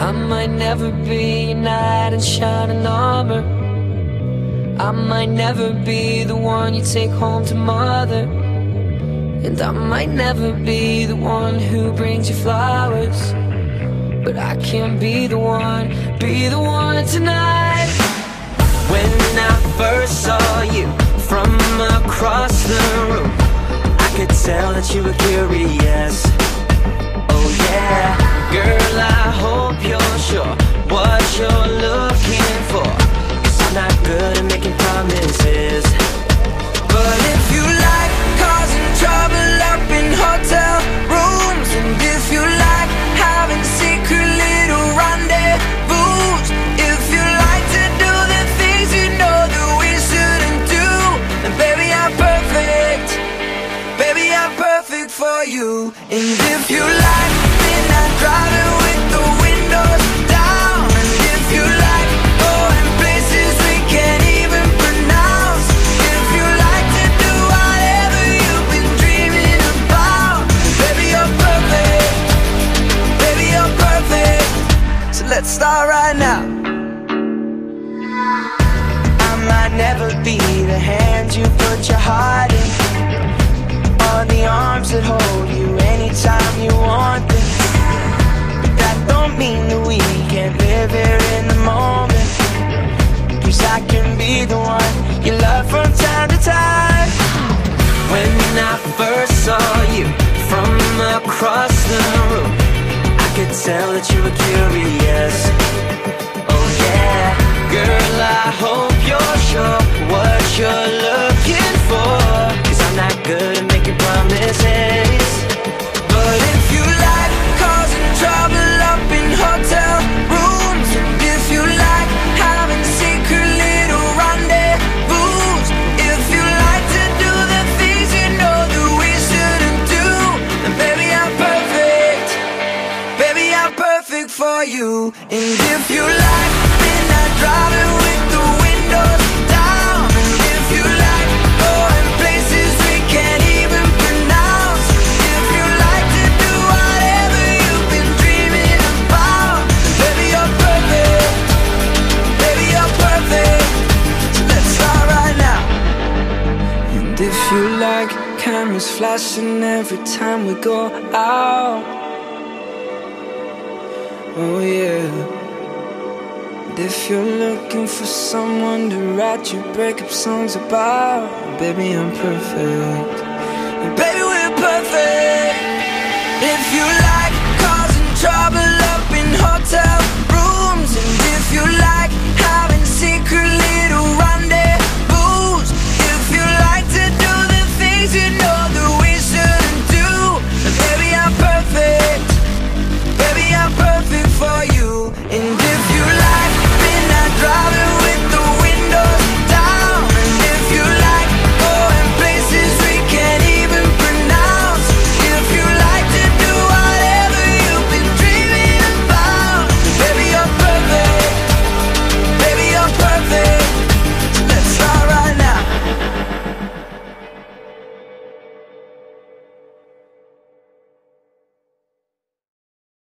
I might never be a knight in shining armor. I might never be the one you take home to mother. And I might never be the one who brings you flowers. But I can be the one, be the one tonight. When I first saw you from across the room, I could tell that you were curious. You. And if you like midnight driving with the windows down, and if you like going places we can't even pronounce, if you like to do whatever you've been dreaming about, baby, you're perfect. Baby, you're perfect. So let's start right now. I might never be the hand you put that hold you anytime you want them. But that don't mean that we can't live here in the moment. Cause I can be the one you love from time to time. When I first saw you from across the room, I could tell that you were curious. Oh yeah, girl, I hope for you. And if you like midnight driving with the windows down, and if you like going places we can't even pronounce, if you like to do whatever you've been dreaming about, baby, you're perfect. Baby, you're perfect. So let's start right now. And if you like cameras flashing every time we go out. Oh yeah. If you're looking for someone to write your breakup songs about, baby, I'm perfect.